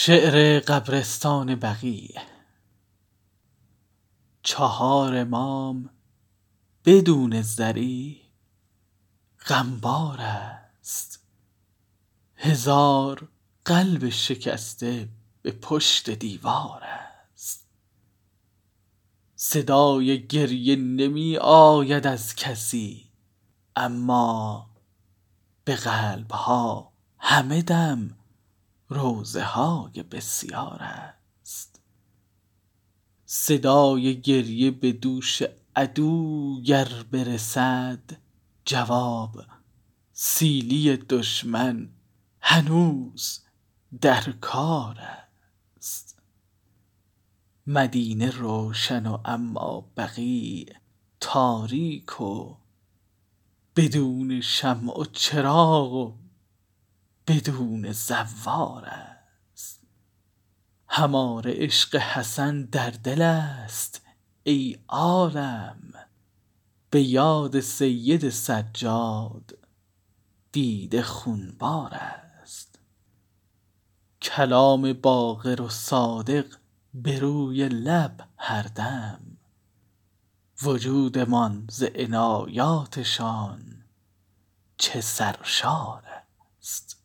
شعر قبرستان بقیع. چهار امام بدون ضریح غمبار است. هزار قلب شکسته به پشت دیوار است. صدای گریه نمی آید از کسی اما به قلب ها همه دم روضه های بسیار است. صدای گریه به دوش عدو گر برسد جواب سیلی دشمن هنوز در کار است. مدینه روشن و اما بقیع تاریک و بدون شمع و چراغ و بدون زوار است. هماره عشق حسن در دل است ای عالم. به یاد سید سجاد دیده خونبار است. کلام باقر و صادق به روی لب هر دم. وجودمان ز عنایاتشان چه سرشار است.